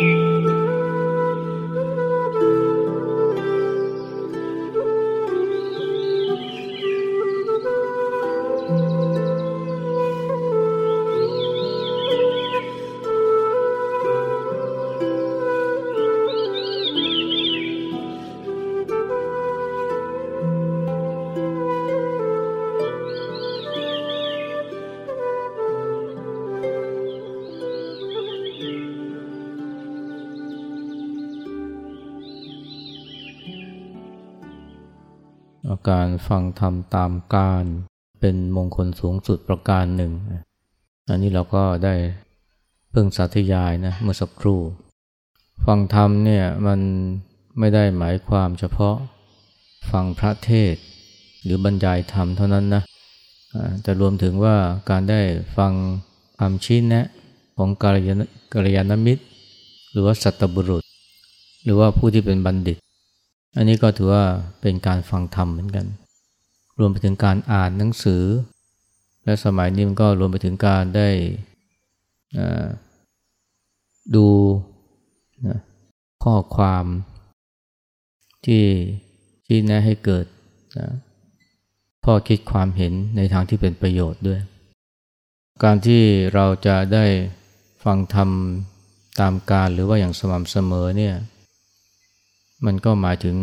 you. การฟังธรรมตามการเป็นมงคลสูงสุดประการหนึ่ง อันนี้เราก็ได้เพิ่งสาธยายนะเมื่อสักครู่ ฟังธรรมเนี่ยมันไม่ได้หมายความเฉพาะฟังพระเทศหรือบรรยายธรรมเท่านั้นนะจะรวมถึงว่าการได้ฟังคำชี้แนะของกาลยานกาลยานมิตร หรือว่าสัตบุรุษ หรือว่าผู้ที่เป็นบัณฑิต อันนี้ก็ถือว่าเป็นการฟังธรรมเหมือนกัน รวมไปถึงการอ่านหนังสือ และสมัยนี้มันก็รวมไปถึงการได้ดูข้อความที่ที่แนะให้เกิดข้อคิดความเห็นในทางที่เป็นประโยชน์ด้วย การที่เราจะได้ฟังธรรมตามการหรือว่าอย่างสม่ำเสมอเนี่ย มันก็หมายถึง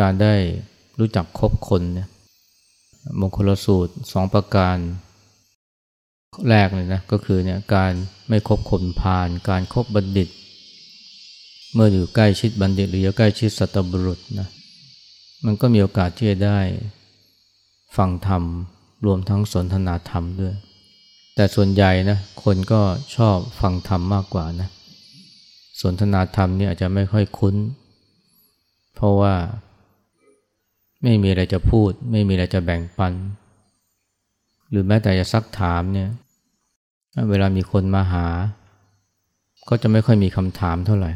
การได้รู้จักคบคนเนี่ยมงคลสูตรสองประการ แรกเลยนะก็คือเนี่ยการไม่คบคนพาลการครบบัณฑิต เมื่ออยู่ใกล้ชิดบัณฑิต หรืออยู่ใกล้ชิดสัตบุรุษนะมันก็มีโอกาสที่จะได้ฟังธรรม รวมทั้งสนทนาธรรมด้วย แต่ส่วนใหญ่นะคนก็ชอบฟังธรรมมากกว่านะ สนทนาธรรมเนี่ยอาจจะไม่ค่อยคุ้น เพราะว่าไม่มีอะไรจะพูด ไม่มีอะไรจะแบ่งปัน หรือแม้แต่จะซักถามเนี่ยเวลามีคนมาหา ก็จะไม่ค่อยมีคำถามเท่าไหร่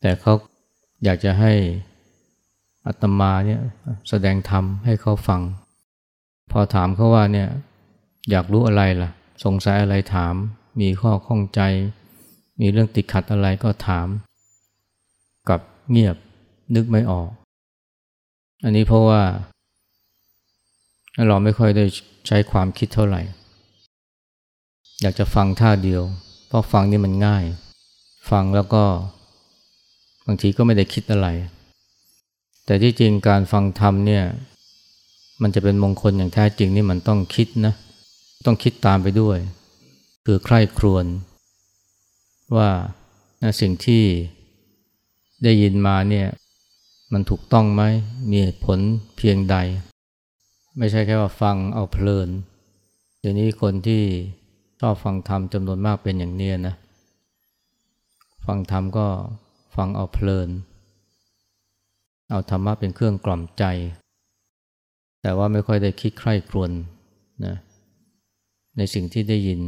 แต่เขาอยากจะให้อัตมาเนี่ยแสดงธรรมให้เขาฟัง พอถามเขาว่าเนี่ยอยากรู้อะไรล่ะ สงสัยอะไรถาม มีข้อข้องใจ มีเรื่องติดขัดอะไรก็ถาม กับเงียบนึกไม่ออก อันนี้เพราะว่า เราไม่ค่อยได้ใช้ความคิดเท่าไหร่ อยากจะฟังท่าเดียว เพราะฟังนี่มันง่าย ฟังแล้วก็บางทีก็ไม่ได้คิดอะไร แต่ที่จริงการฟังธรรมเนี่ยมันจะเป็นมงคลอย่างแท้จริงนี่มันต้องคิดนะ ต้องคิดตามไปด้วย คือใคร่ครวญ ว่าสิ่งที่ได้ยินมาเนี่ยมันถูกต้องไหมมีเหตุผลเพียงใด ไม่ใช่แค่ว่าฟังเอาเพลิน เดี๋ยวนี้คนที่ชอบฟังธรรมจำนวนมากเป็นอย่างเนี้นะฟังธรรมก็ฟังเอาเพลิน เอาธรรมะเป็นเครื่องกล่อมใจ แต่ว่าไม่ค่อยได้คิดใคร่ครวญนะในสิ่งที่ได้ยิน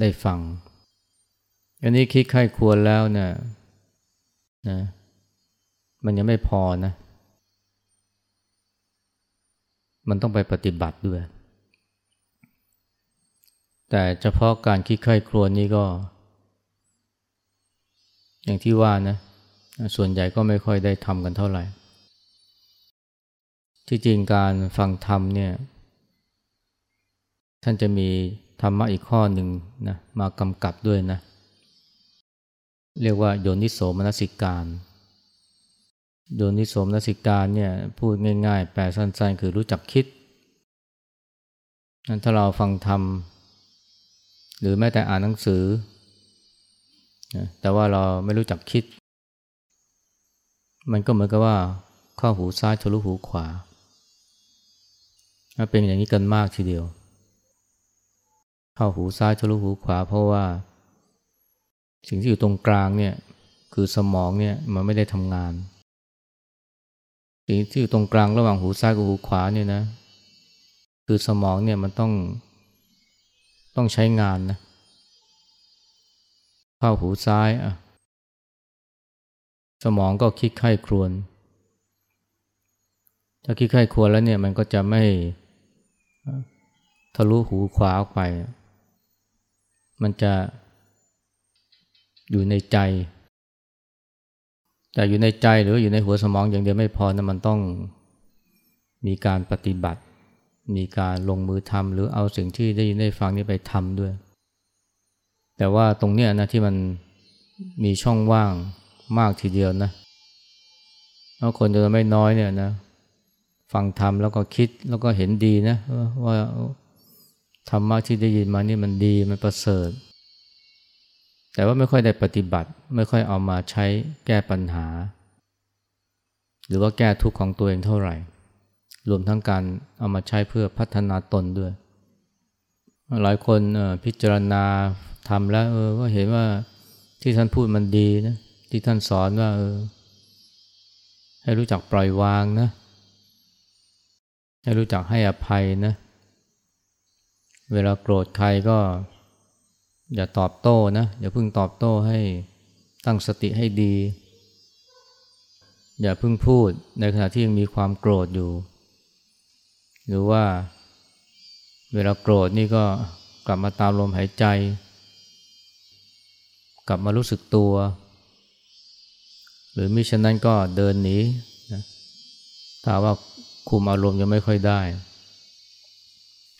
ได้ฟัง อันนี้คิดไข้ควรแล้วเนี่ยนะ มันยังไม่พอนะ มันต้องไปปฏิบัติด้วย แต่เฉพาะการคิดไข้ครวญนี่ก็ อย่างที่ว่านะ ส่วนใหญ่ก็ไม่ค่อยได้ทำกันเท่าไหร่ ที่จริงการฟังธรรมเนี่ย ท่านจะมีธรรมะอีกข้อหนึ่งนะมากำกับด้วยนะเเรียกว่าโยนิโสมนสิการ โยนิโสมนสิการเนี่ยพูดง่ายๆ แปลสั้นๆ คือรู้จักคิดถ้าเราฟังธรรม หรือแม้แต่อ่านหนังสือ แต่ว่าเราไม่รู้จักคิด มันก็เหมือนกับว่าเข้าหูซ้ายทะลุหูขวา เป็นอย่างนี้กันมากทีเดียว เข้าหูซ้ายทะลุหูขวาเพราะว่า สิ่งที่อยู่ตรงกลางเนี่ยคือสมองเนี่ยมันไม่ได้ทำงาน สิ่งที่อยู่ตรงกลางระหว่างหูซ้ายกับหูขวาเนี่ยนะคือสมองเนี่ยมันต้องต้องใช้งานนะเข้าหูซ้ายอะสมองก็คิดไข้ครวน ถ้าคิดไข้ครวนแล้วเนี่ยมันก็จะไม่ทะลุหูขวาออกไป มันจะ อยู่ในใจ แต่อยู่ในใจหรืออยู่ในหัวสมองอย่างเดียวไม่พอนะมันต้องมีการปฏิบัติ มีการลงมือทำหรือเอาสิ่งที่ได้ยินได้ฟังนี้ไปทำด้วย แต่ว่าตรงเนี้ยนะที่มันมีช่องว่างมากทีเดียวนะเพราะคนจะไม่น้อยเนี่ยนะฟังธรรมแล้วก็คิดแล้วก็เห็นดีนะว่าธรรมะที่ได้ยินมานี่มันดีมันประเสริฐ แต่ว่าไม่ค่อยได้ปฏิบัติ ไม่ค่อยเอามาใช้แก้ปัญหา หรือว่าแก้ทุกข์ของตัวเองเท่าไหร่ รวมทั้งการเอามาใช้เพื่อพัฒนาตนด้วย หลายคนพิจารณาทำแล้วก็เห็นว่าที่ท่านพูดมันดีนะที่ท่านสอนว่าให้รู้จักปล่อยวางนะ ให้รู้จักให้อภัยนะ เวลาโกรธใครก็ อย่าตอบโต้นะ อย่าเพิ่งตอบโต้ให้ตั้งสติให้ดี อย่าเพิ่งพูดในขณะที่ยังมีความโกรธอยู่ หรือว่าเวลาโกรธนี่ก็กลับมาตามลมหายใจ กลับมารู้สึกตัว หรือมิฉะนั้นก็เดินหนีนะถ้าว่าคุมอารมณ์ยังไม่ค่อยได้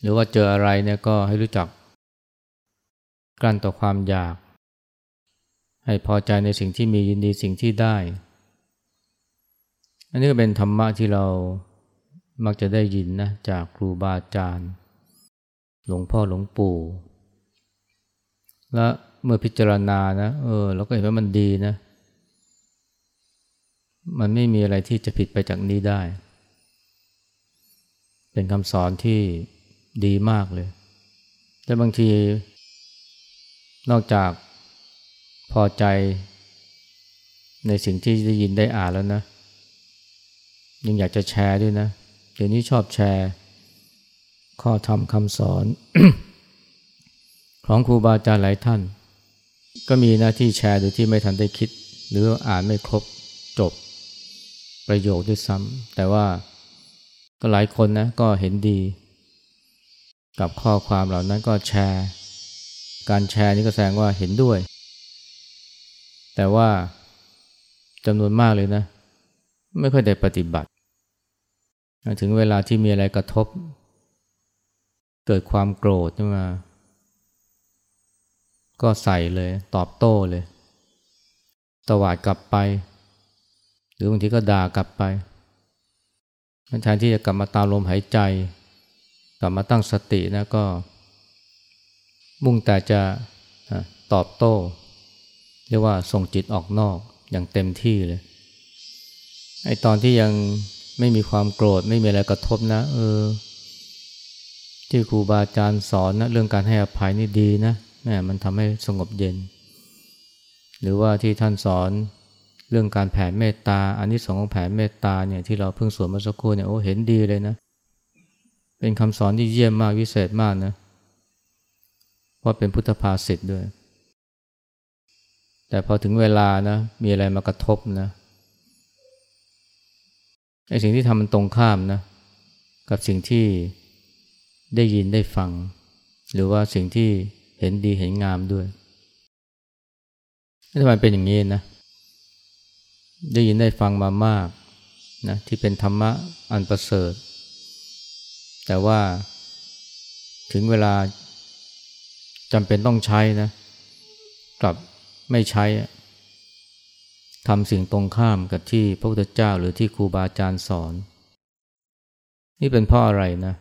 หรือว่าเจออะไรเนี่ยก็ให้รู้จัก กลั้นต่อความอยาก ให้พอใจในสิ่งที่มียินดีสิ่งที่ได้ อันนี้ก็เป็นธรรมะที่เรามักจะได้ยินนะจากครูบาอาจารย์ หลวงพ่อหลวงปู่ และเมื่อพิจารณานะเออเราก็เห็นว่ามันดีนะ มันไม่มีอะไรที่จะผิดไปจากนี้ได้ เป็นคำสอนที่ดีมากเลย แต่บางที นอกจากพอใจในสิ่งที่ได้ยินได้อ่านแล้วนะ ยังอยากจะแชร์ด้วยนะ เดี๋ยวนี้ชอบแชร์ ข้อธรรมคำสอน ของครูบาอาจารย์หลายท่าน ก็มีหน้าที่แชร์โดยที่ไม่ทันได้คิด หรืออ่านไม่ครบจบประโยคด้วยซ้ำแต่ว่าก็หลายคนนะก็เห็นดี กับข้อความเหล่านั้นก็แชร์ การแชร์นี่ก็แสดงว่าเห็นด้วย แต่ว่าจำนวนมากเลยนะ ไม่ค่อยได้ปฏิบัติ ถึงเวลาที่มีอะไรกระทบ เกิดความโกรธขึ้นมา ก็ใส่เลย ตอบโต้เลย ตวาดกลับไป หรือบางทีก็ด่ากลับไปแทนที่จะกลับมาตามลมหายใจ กลับมาตั้งสตินะก็ มุ่งแต่จะตอบโต้ เรียกว่าส่งจิตออกนอกอย่างเต็มที่เลยไอตอนที่ยังไม่มีความโกรธไม่มีอะไรกระทบนะ เออ ที่ครูบาอาจารย์สอนนะเรื่องการให้อภัยนี่ดีนะแม่มันทำให้สงบเย็น หรือว่าที่ท่านสอนเรื่องการแผ่เมตตา อันนี้สองของแผ่เมตตาเนี่ยที่เราเพิ่งสวดมาสักครู่เนี่ยโอ้เห็นดีเลยนะ เป็นคำสอนที่เยี่ยมมากวิเศษมากนะ ว่าเป็นพุทธภาษิตด้วย แต่พอถึงเวลานะมีอะไรมากระทบนะไอ้สิ่งที่ทำมันตรงข้ามนะกับสิ่งที่ได้ยินได้ฟัง หรือว่าสิ่งที่เห็นดีเห็นงามด้วยทำไมเป็นอย่างนี้นะ ได้ยินได้ฟังมามากนะที่เป็นธรรมะอันประเสริฐ แต่ว่าถึงเวลา จำเป็นต้องใช้นะ กลับไม่ใช้ทำสิ่งตรงข้ามกับที่พระพุทธเจ้าหรือที่ครูบาอาจารย์สอน นี่เป็นเพราะอะไรนะ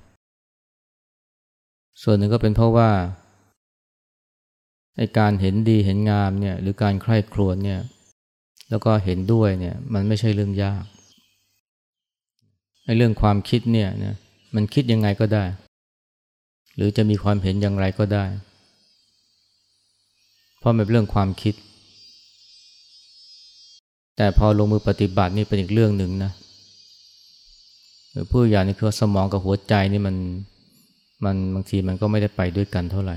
ส่วนหนึ่งก็เป็นเพราะว่าไอการเห็นดีเห็นงามเนี่ยหรือการใคร่ครวญเนี่ยแล้วก็เห็นด้วยเนี่ยมันไม่ใช่เรื่องยากไอเรื่องความคิดเนี่ยนะมันคิดยังไงก็ได้ หรือจะมีความเห็นอย่างไรก็ได้ เพราะมันเป็นเรื่องความคิด แต่พอลงมือปฏิบัตินี่เป็นอีกเรื่องหนึ่งนะหรือผู้อย่างนี่คือสมองกับหัวใจนี่มันมันบางทีมันก็ไม่ได้ไปด้วยกันเท่าไหร่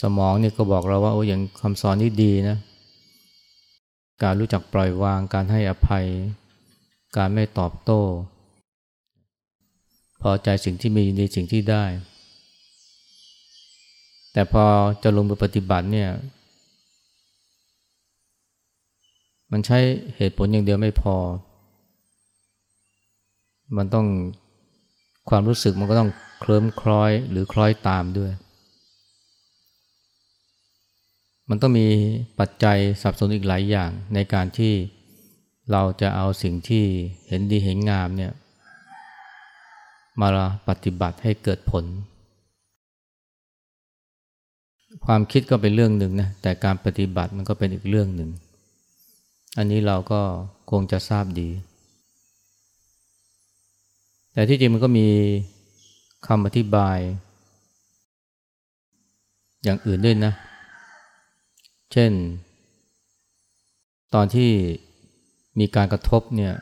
สมองนี่ก็บอกเราว่าโอ้อย่างคำสอนนี่ดีนะ การรู้จักปล่อยวางการให้อภัย การไม่ตอบโต้ พอใจสิ่งที่มีในสิ่งที่ได้ แต่พอจะลงมือปฏิบัติเนี่ย มันใช้เหตุผลอย่างเดียวไม่พอ มันต้องความรู้สึกมันก็ต้องเคลิ้มคล้อยหรือคล้อยตามด้วย มันต้องมีปัจจัยสับสนอีกหลายอย่างในการที่เราจะเอาสิ่งที่เห็นดีเห็นงามเนี่ย มาปฏิบัติให้เกิดผล ความคิดก็เป็นเรื่องหนึ่งนะแต่การปฏิบัติมันก็เป็นอีกเรื่องหนึ่ง อันนี้เราก็คงจะทราบดี แต่ที่จริงมันก็มีคำอธิบาย อย่างอื่นด้วยนะ เช่น ตอนที่มีการกระทบเนี่ย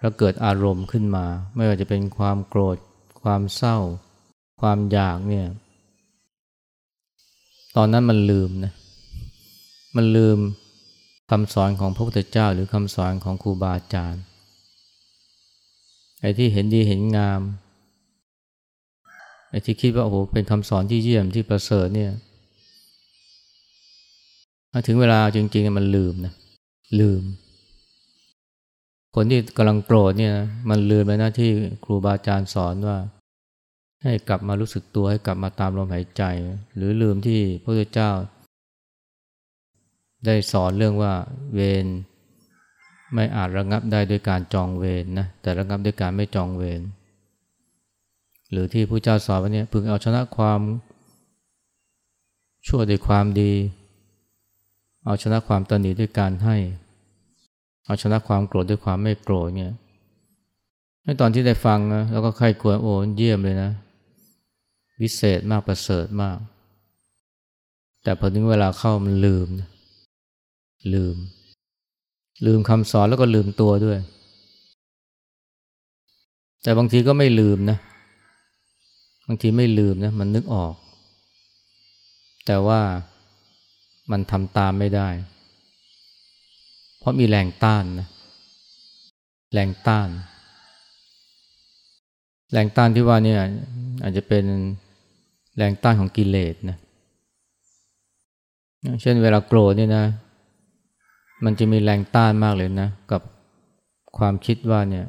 แล้วเกิดอารมณ์ขึ้นมา ไม่ว่าจะเป็นความโกรธ ความเศร้า ความอยากเนี่ย ตอนนั้นมันลืมนะ มันลืมคำสอนของพระพุทธเจ้า หรือคำสอนของครูบาอาจารย์ ไอ้ที่เห็นดีเห็นงาม ไอ้ที่คิดว่าโอ้โหเป็นคำสอนที่เยี่ยมที่ประเสริฐเนี่ยถึงเวลาจริงๆมันลืมนะ ลืม คนที่กำลังโกรธเนี่ย มันลืมไปนะที่ครูบาอาจารย์สอนว่า ให้กลับมารู้สึกตัวให้กลับมาตามลมหายใจ หรือลืมที่พระพุทธเจ้า ได้สอนเรื่องว่าเวรไม่อาจระงับได้ด้วยการจองเวรนนะแต่ระงับด้วยการไม่จองเวรหรือที่พระเจ้าสอนว่าเนี่ยพึงเอาชนะความชั่วด้วยความดี เอาชนะความตนีด้วยการให้ เอาชนะความโกรธด้วยความไม่โกรธเนี่ยในตอนที่ได้ฟังนะแล้วก็ใครควรโอ้เยี่ยมเลยนะ วิเศษมากประเสริฐมาก แต่พอถึงเวลาเข้ามันลืม ลืม ลืมคำสอนแล้วก็ลืมตัวด้วย แต่บางทีก็ไม่ลืมนะ บางทีไม่ลืมนะ มันนึกออก แต่ว่ามันทำตามไม่ได้ เพราะมีแรงต้านนะแรงต้าน แรงต้านที่ว่านี่อาจจะเป็น แรงต้านของกิเลสนะเช่นเวลาโกรธเนี่ยนะ มันจะมีแรงต้านมากเลยนะ กับความคิดว่าเนี่ย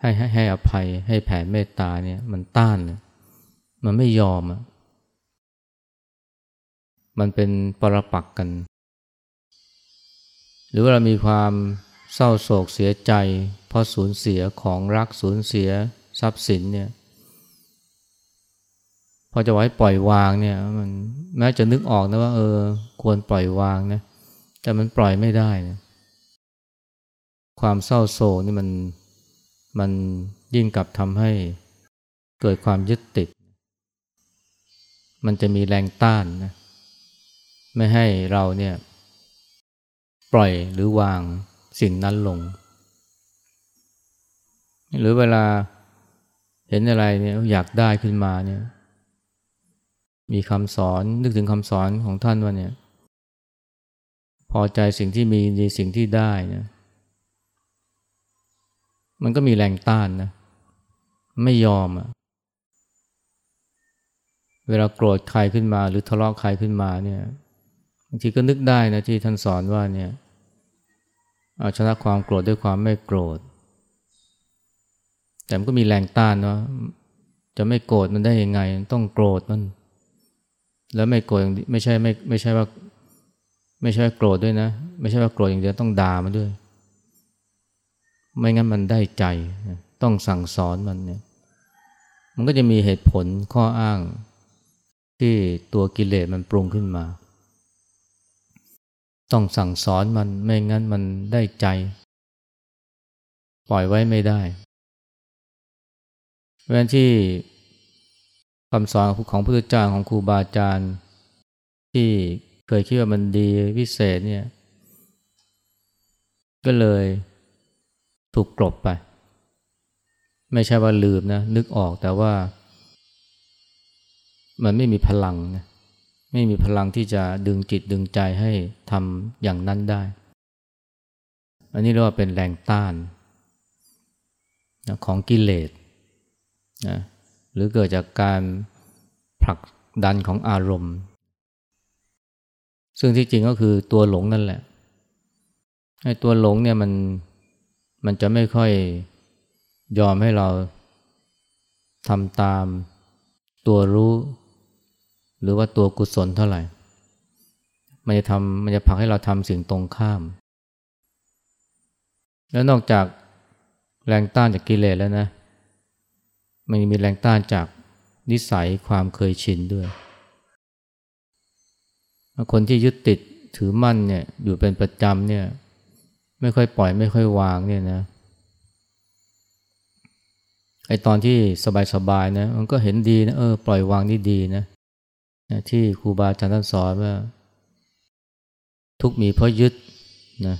ให้ให้ให้อภัยให้แผ่เมตตาเนี่ย มันต้านมันไม่ยอมอะมันเป็นปรปักกัน หรือว่าเรามีความเศร้าโศกเสียใจ เพราะสูญเสียของรักสูญเสียทรัพย์สินเนี่ย อจะไว้ปล่อยวางเนี่ยมันแม้จะนึกออกนะว่า เออ ควรปล่อยวางนะแต่มันปล่อยไม่ได้นะความเศร้าโศกนี่มันมันยิ่งกลับทำให้เกิดความยึดติด มันจะมีแรงต้านนะไม่ให้เราเนี่ย ปล่อยหรือวางสิ่งนั้นลง หรือเวลาเห็นอะไรเนี่ยอยากได้ขึ้นมาเนี่ย มีคำสอนนึกถึงคำสอนของท่านว่าเนี่ย พอใจสิ่งที่มีในสิ่งที่ได้เนี่ยมันก็มีแรงต้านนะ ไม่ยอมอะเวลาโกรธใครขึ้นมา หรือทะเลาะใครขึ้นมาเนี่ยบางทีก็นึกได้นะที่ท่านสอนว่าเนี่ยเอาชนะความโกรธด้วยความไม่โกรธ แต่มันก็มีแรงต้านเนาะจะไม่โกรธมันได้ยังไง ต้องโกรธมัน แล้วไม่โกรธไม่ใช่ไม่ไม่ใช่ว่า ไม่ใช่โกรธด้วยนะ ไม่ใช่ว่าโกรธอย่างเดียวต้องด่ามันด้วย ไม่งั้นมันได้ใจ ต้องสั่งสอนมันเนี่ย มันก็จะมีเหตุผลข้ออ้าง ที่ตัวกิเลสมันปรุงขึ้นมา ต้องสั่งสอนมันไม่งั้นมันได้ใจ ปล่อยไว้ไม่ได้เวลาที่ คำสอนของพระพุทธเจ้าของครูบาอาจารย์ ที่เคยคิดว่ามันดีวิเศษเนี่ย ก็เลยถูกกลบไป ไม่ใช่ว่าลืมนะ นึกออกแต่ว่า มันไม่มีพลังนะไม่มีพลังที่จะดึงจิตดึงใจให้ทำอย่างนั้นได้ อันนี้เรียกว่าเป็นแรงต้านของกิเลสนะ หรือเกิดจากการผลักดันของอารมณ์ ซึ่งที่จริงก็คือตัวหลงนั่นแหละไอ้ตัวหลงเนี่ยมันมันจะไม่ค่อยยอมให้เราทำตามตัวรู้ หรือว่าตัวกุศลเท่าไหร่ มันจะทำมันจะผลักให้เราทำสิ่งตรงข้าม แล้วนอกจากแรงต้านจากกิเลสแล้วนะ มันมีแรงต้านจากนิสัยความเคยชินด้วย คนที่ยึดติดถือมั่นเนี่ยอยู่เป็นประจำเนี่ยไม่ค่อยปล่อยไม่ค่อยวางเนี่ยนะไอตอนที่สบายๆนะมันก็เห็นดีนะเออปล่อยวางนี่ดีนะที่ครูบาอาจารย์ท่านสอนว่า ทุกมีเพราะยึดนะ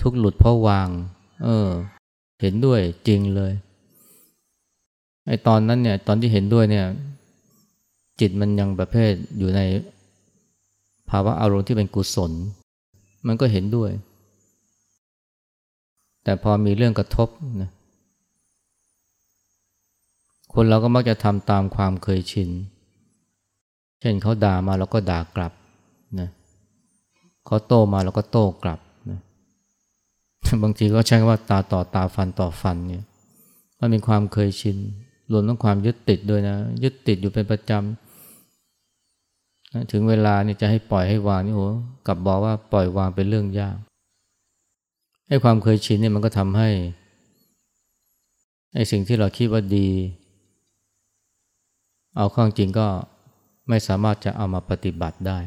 ทุกหลุดเพราะวาง เออ เห็นด้วยจริงเลย ไอตอนนั้นเนี่ย ตอนที่เห็นด้วยเนี่ย จิตมันยังประเภทอยู่ในภาวะอารมณ์ที่เป็นกุศล มันก็เห็นด้วย แต่พอมีเรื่องกระทบนะคนเราก็มักจะทำตามความเคยชิน เช่นเขาด่ามาเราก็ด่ากลับนะเขาโต้มาเราก็โต้กลับนะบางทีก็ใช้ว่าตาต่อตาฟันต่อฟันเนี่ยมันเป็นความเคยชิน รวมทั้งความยึดติดด้วยนะ ยึดติดอยู่เป็นประจำนะถึงเวลานี่จะให้ปล่อยให้วางนี่โหกลับบอกว่าปล่อยวางเป็นเรื่องยากให้ความเคยชินเนี่ยมันก็ทำให้ไอ้สิ่งที่เราคิดว่าดี เอาข้างจริงก็ไม่สามารถจะเอามาปฏิบัติได้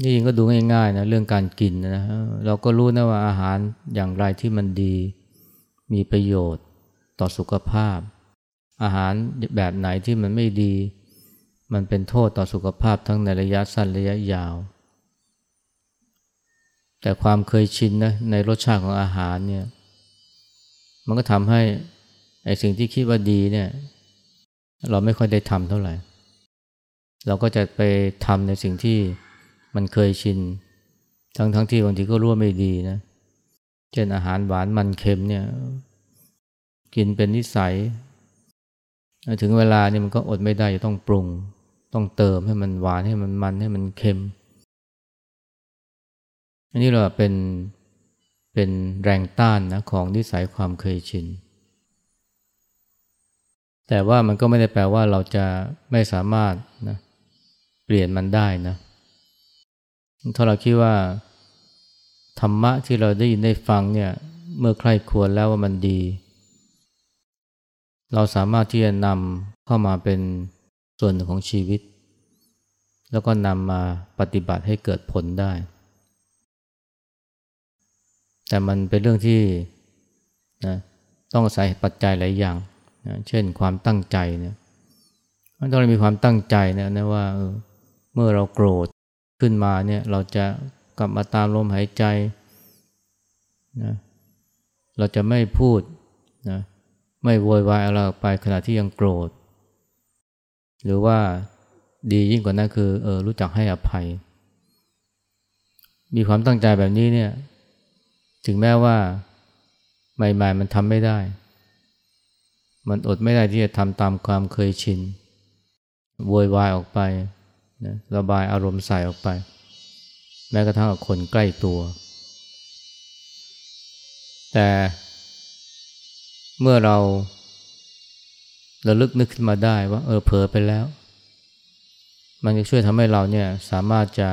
นี่ยิงก็ดูง่ายๆนะเรื่องการกินนะเราก็รู้นะว่าอาหารอย่างไรที่มันดี มีประโยชน์ต่อสุขภาพ อาหารแบบไหนที่มันไม่ดี มันเป็นโทษต่อสุขภาพทั้งในระยะสั้นระยะยาว แต่ความเคยชินนะในรสชาติของอาหารเนี่ยมันก็ทำให้ไอ้สิ่งที่คิดว่าดีเนี่ย เราไม่ค่อยได้ทำเท่าไหร่ เราก็จะไปทำในสิ่งที่มันเคยชิน ทั้งทั้งที่บางทีก็รู้ว่าไม่ดีนะเช่นอาหารหวานมันเค็มเนี่ยกินเป็นนิสัย ถึงเวลานี่มันก็อดไม่ได้จะต้องปรุง ต้องเติมให้มันหวานให้มันมันให้มันเค็ม อันนี้เราเป็นเป็นแรงต้านนะของนิสัยความเคยชิน แต่ว่ามันก็ไม่ได้แปลว่าเราจะไม่สามารถนะเปลี่ยนมันได้นะถ้าเราคิดว่า ธรรมะที่เราได้ยินได้ฟังเนี่ยเมื่อใครควรแล้วว่ามันดี เราสามารถที่จะนำเข้ามาเป็นส่วนหนึ่งของชีวิต แล้วก็นำมาปฏิบัติให้เกิดผลได้ แต่มันเป็นเรื่องที่นะต้องอาศัยปัจจัยหลายอย่างนะเช่นความตั้งใจเนี่ยมันต้องมีความตั้งใจนะนะว่าเเมื่อเราโกรธขึ้นมาเนี่ยเราจะ กลับมาตามลมหายใจนะเราจะไม่พูดนะไม่โวยวายอะไรไปขณะที่ยังโกรธ หรือว่าดียิ่งกว่านั้นคือเออรู้จักให้อภัย มีความตั้งใจแบบนี้เนี่ยถึงแม้ว่าใหม่ๆมันทำไม่ได้ มันอดไม่ได้ที่จะทำตามความเคยชินโวยวายออกไปนะระบายอารมณ์ใส่ออกไป แม้กระทั่งกับคนใกล้ตัว แต่เมื่อเราระลึกนึกขึ้นมาได้ว่า เออเผลอไปแล้ว มันจะช่วยทำให้เราเนี่ยสามารถจะ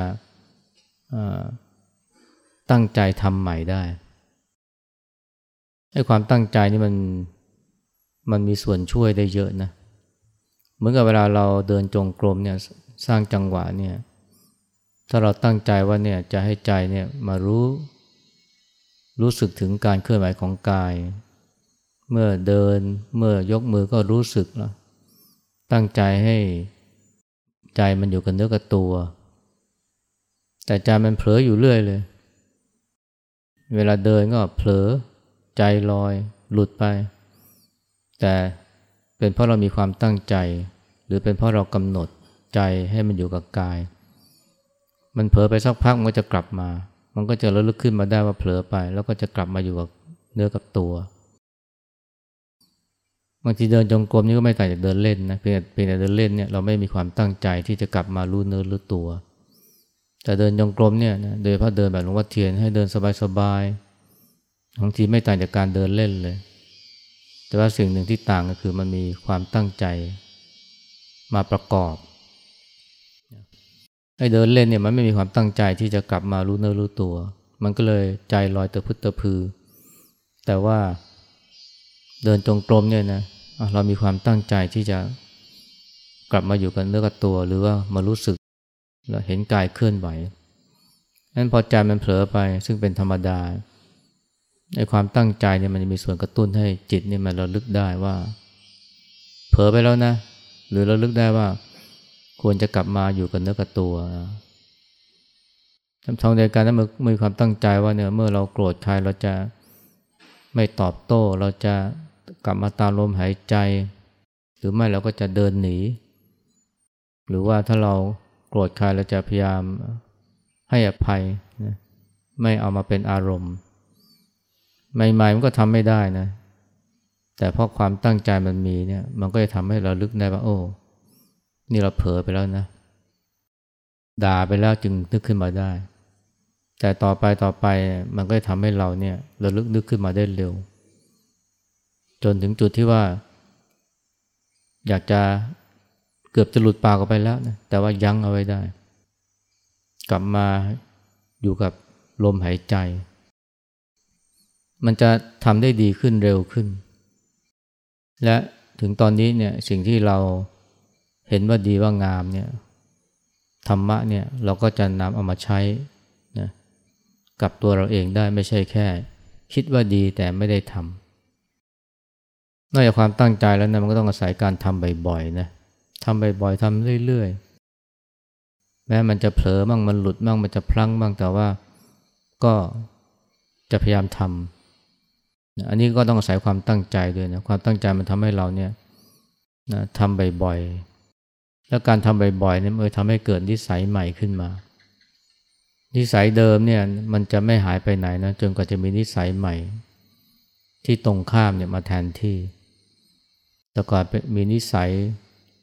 ตั้งใจทำใหม่ได้ให้ความตั้งใจนี่มันมันมีส่วนช่วยได้เยอะนะ เหมือนกับเวลาเราเดินจงกรมเนี่ยสร้างจังหวะเนี่ย ถ้าเราตั้งใจว่าเนี่ยจะให้ใจเนี่ยมารู้รู้สึกถึงการเคลื่อนไหวของกาย เมื่อเดินเมื่อยกมือก็รู้สึกแล้วตั้งใจให้ใจมันอยู่กับเนื้อกับตัว แต่ใจมันเผลออยู่เรื่อยเลย เวลาเดินก็เผลอใจลอย หลุดไป แต่เป็นเพราะเรามีความตั้งใจ หรือเป็นเพราะเรากำหนดใจให้มันอยู่กับกาย มันเผลอไปสักพักมันก็จะกลับมา มันก็จะระลึกขึ้นมาได้ว่าเผลอไป แล้วก็จะกลับมาอยู่กับเนื้อกับตัวบางทีเดินจงกรมนี่ก็ไม่ต่างจากเดินเล่นนะเพียงเพียงแต่เดินเล่นเนี่ยเราไม่มีความตั้งใจที่จะกลับมารู้เนื้อรู้ตัว แต่เดินยงกลมเนี่ยนะโดยพระเดินแบบหลวงพ่อเทียนให้เดินสบายๆบางทีไม่ต่างจากการเดินเล่นเลย แต่ว่าสิ่งหนึ่งที่ต่างก็คือมันมีความตั้งใจมาประกอบ ไอ้เดินเล่นเนี่ยมันไม่มีความตั้งใจที่จะกลับมารู้เนื้อรู้ตัว มันก็เลยใจลอยตะพึดตะพือ แต่ว่าเดินจงกรมเนี่ยนะเรามีความตั้งใจที่จะกลับมาอยู่กับเนื้อกับตัว หรือว่ามารู้สึกแล้วเห็นกายเคลื่อนไหวนั้นพอใจมันเผลอไปซึ่งเป็นธรรมดาในความตั้งใจเนี่ยมันจะมีส่วนกระตุ้นให้จิตเนี่ยมันระลึกได้ว่า เผลอไปแล้วนะ หรือระลึกได้ว่า ควรจะกลับมาอยู่กับเนื้อกับตัวทำทองเดียวกันนั้นมีความตั้งใจว่าเนี่ยเมื่อเราโกรธใครเราจะไม่ตอบโต้ เราจะกลับมาตามลมหายใจ หรือไม่เราก็จะเดินหนี หรือว่าถ้าเราโกรธใครเราจะพยายามให้อภัยนะไม่เอามาเป็นอารมณ์ ใหม่ๆมันก็ทำไม่ได้นะ แต่เพราะความตั้งใจมันมีเนี่ย มันก็จะทำให้เราลึกได้ว่าโอ้ นี่เราเผลอไปแล้วนะ ด่าไปแล้วจึงนึกขึ้นมาได้ แต่ต่อไปต่อไปมันก็จะทำให้เราเนี่ยเราลึกนึกขึ้นมาได้เร็ว จนถึงจุดที่ว่า อยากจะเกือบจะหลุดปากออกไปแล้วนะแต่ว่ายั้งเอาไว้ได้ กลับมาอยู่กับลมหายใจ มันจะทำได้ดีขึ้นเร็วขึ้น และถึงตอนนี้เนี่ยสิ่งที่เรา เห็นว่าดีว่างามเนี่ยธรรมะเนี่ยเราก็จะนำเอามาใช้นะกับตัวเราเองได้ไม่ใช่แค่ คิดว่าดีแต่ไม่ได้ทำนอกจากความตั้งใจแล้วนะมันก็ต้องอาศัยการทำบ่อยๆนะทำบ่อยๆทำเรื่อยๆ แม้มันจะเผลอบ้างมันหลุดบ้างมันจะพลั้งบ้างแต่ว่าก็จะพยายามทำอันนี้ก็ต้องอาศัยความตั้งใจด้วยนะความตั้งใจมันทำให้เราเนี่ยนะทำบ่อยๆ แล้วการทำบ่อยๆเนี่ยมันทำให้เกิดนิสัยใหม่ขึ้นมา นิสัยเดิมเนี่ยมันจะไม่หายไปไหนนะจนกว่าจะมีนิสัยใหม่ ที่ตรงข้ามเนี่ยมาแทนที่ แต่ก่อนมีนิสัย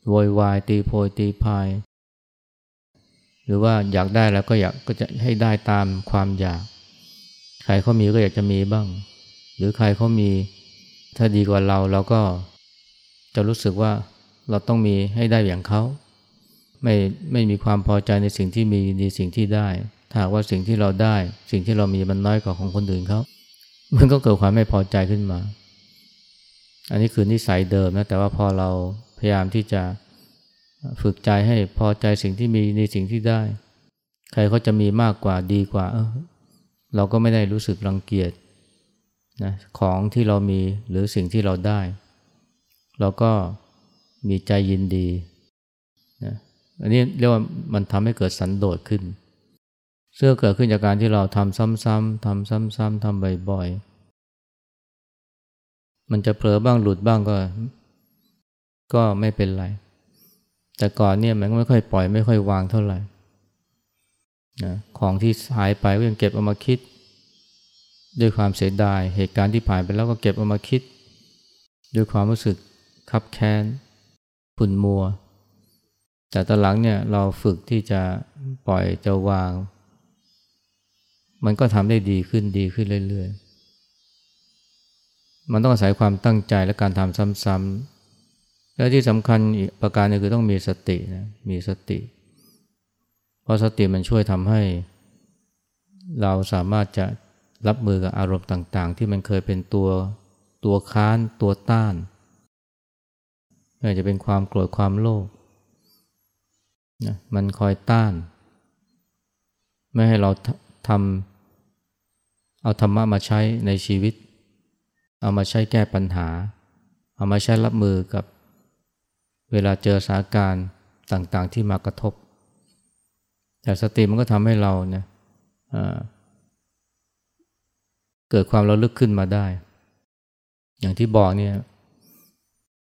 โวยวายตีโพยตีพาย หรือว่าอยากได้แล้วก็อยากก็จะให้ได้ตามความอยาก ใครเขามีก็อยากจะมีบ้าง หรือใครเขามีถ้าดีกว่าเราเราก็จะรู้สึกว่า เราต้องมีให้ได้อย่างเขาไม่ไม่มีความพอใจในสิ่งที่มีในสิ่งที่ได้ ถ้าว่าสิ่งที่เราได้ สิ่งที่เรามีมันน้อยกว่าของคนอื่นเขา มันก็เกิดความไม่พอใจขึ้นมา อันนี้คือนิสัยเดิมนะแต่ว่าพอเราพยายามที่จะฝึกใจให้พอใจสิ่งที่มีในสิ่งที่ได้ ใครเขาจะมีมากกว่าดีกว่าเเราก็ไม่ได้รู้สึกรังเกียจนะของที่เรามีหรือสิ่งที่เราได้ เราก็ มีใจยินดีนะอันนี้เรียกว่ามันทำให้เกิดสันโดษขึ้น เสื้อเกิดขึ้นจากการที่เราทำซ้ำๆทำซ้ำๆทำบ่อยๆ มันจะเผลอบ้างหลุดบ้างก็ ก็ไม่เป็นไร แต่ก่อนเนี่ยมันไม่ค่อยปล่อยไม่ค่อยวางเท่าไหร่นะของที่หายไปก็ยังเก็บเอามาคิด ด้วยความเสียดายเหตุการณ์ที่ผ่านไปแล้วก็เก็บเอามาคิด ด้วยความรู้สึกคับแค้น ขุ่นมัว แต่ตอนหลังเนี่ยเราฝึกที่จะปล่อยจะวาง มันก็ทำได้ดีขึ้นดีขึ้นเรื่อยๆ มันต้องอาศัยความตั้งใจและการทำซ้ำๆ และที่สำคัญอีกประการนึงคือต้องมีสตินะมีสติ เพราะสติมันช่วยทำให้ เราสามารถจะรับมือกับอารมณ์ต่างๆ ที่มันเคยเป็นตัวตัวค้านตัวต้าน ไม่ว่าจะเป็นความโกรธความโลภนะมันคอยต้าน ไม่ให้เราทำเอาธรรมะมาใช้ในชีวิต เอามาใช้แก้ปัญหา เอามาใช้รับมือกับเวลาเจอสถานการณ์ต่างๆที่มากระทบ แต่สติมันก็ทำให้เราเนี่ยเกิดความระลึกขึ้นมาได้ อย่างที่บอกเนี่ย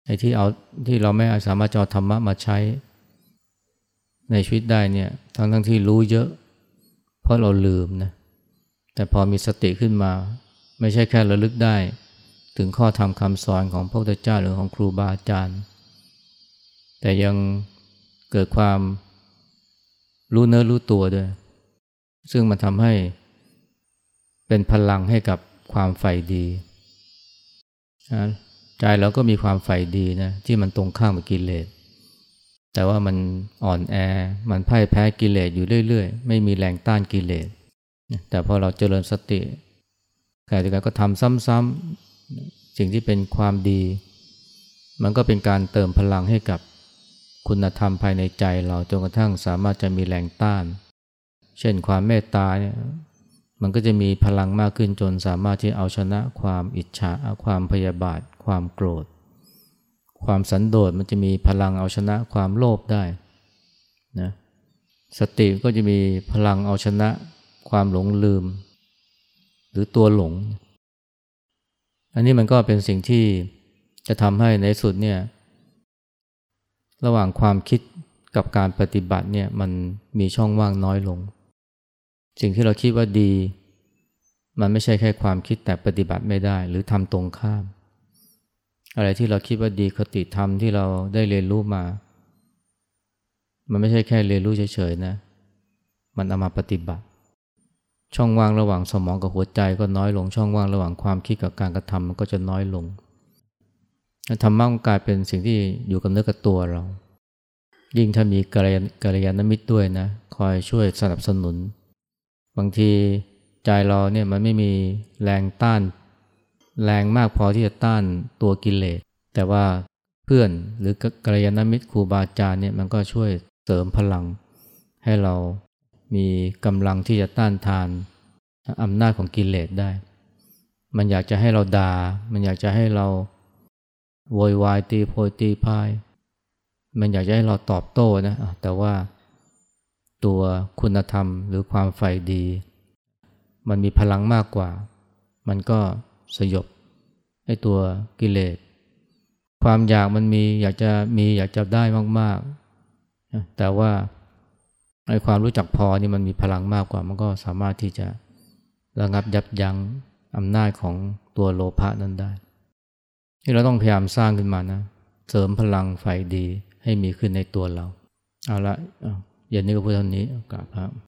ไอ้ที่เอาที่เราไม่สามารถจอธรรมะมาใช้ ในชีวิตได้เนี่ยทั้งทั้งที่รู้เยอะ เพราะเราลืมนะแต่พอมีสติขึ้นมา ไม่ใช่แค่ระลึกได้ ถึงข้อธรรมคำสอนของพระพุทธเจ้าหรือของครูบาอาจารย์ แต่ยังเกิดความรู้เนื้อรู้ตัวด้วย ซึ่งมันทำให้เป็นพลังให้กับความใฝ่ดีนะ ใจเราก็มีความใฝ่ดีนะที่มันตรงข้ามกับกิเลส แต่ว่ามันอ่อนแอ มันพ่ายแพ้กิเลสอยู่เรื่อยๆ ไม่มีแรงต้านกิเลส แต่พอเราเจริญสติขณะเดียวกันก็ทำซ้ำๆ สิ่งที่เป็นความดี มันก็เป็นการเติมพลังให้กับคุณธรรมภายในใจเราจนกระทั่งสามารถจะมีแรงต้าน เช่นความเมตตาเนี่ยมันก็จะมีพลังมากขึ้นจนสามารถที่เอาชนะความอิจฉาความพยาบาท ความโกรธ ความสันโดษมันจะมีพลังเอาชนะความโลภได้นะสติก็จะมีพลังเอาชนะความหลงลืม หรือตัวหลง อันนี้มันก็เป็นสิ่งที่จะทำให้ในสุดเนี่ยระหว่างความคิดกับการปฏิบัติเนี่ยมันมีช่องว่างน้อยลง สิ่งที่เราคิดว่าดี มันไม่ใช่แค่ความคิดแต่ปฏิบัติไม่ได้หรือทำตรงข้าม อะไรที่เราคิดว่าดีคติธรรมที่เราได้เรียนรู้มา มันไม่ใช่แค่เรียนรู้เฉยๆนะ มันเอามาปฏิบัติ ช่องว่างระหว่างสมองกับหัวใจก็น้อยลง ช่องว่างระหว่างความคิดกับการกระทำมันก็จะน้อยลงธรรมะกลายเป็นสิ่งที่อยู่กับเนื้อกับตัวเรา ยิ่งถ้ามีกัลยากลยานมิตรด้วยนะ คอยช่วยสนับสนุน บางทีใจเราเนี่ยมันไม่มีแรงต้าน แรงมากพอที่จะต้านตัวกิเลส แต่ว่าเพื่อนหรือกัลยาณมิตรครูบาอาจารย์เนี่ยมันก็ช่วยเสริมพลัง ให้เรามีกำลังที่จะต้านทานอำนาจของกิเลสได้ มันอยากจะให้เราดา่า มันอยากจะให้เราโวยวายตีโพยตีพาย มันอยากจะให้เราตอบโต้นะแต่ว่าตัวคุณธรรมหรือความใฝ่ดี มันมีพลังมากกว่า มันก็ สยบให้ตัวกิเลสความอยากมันมีอยากจะมีอยากจะได้มากๆ แต่ว่าไอ้ความรู้จักพอนี่มันมีพลังมากกว่า มันก็สามารถที่จะระงับยับยั้งอำนาจของตัวโลภะนั้นได้ ที่เราต้องพยายามสร้างขึ้นมานะ เสริมพลังไฟดีให้มีขึ้นในตัวเรา เอาละเย็นนี้ก็พูดเท่านี้กราบครับ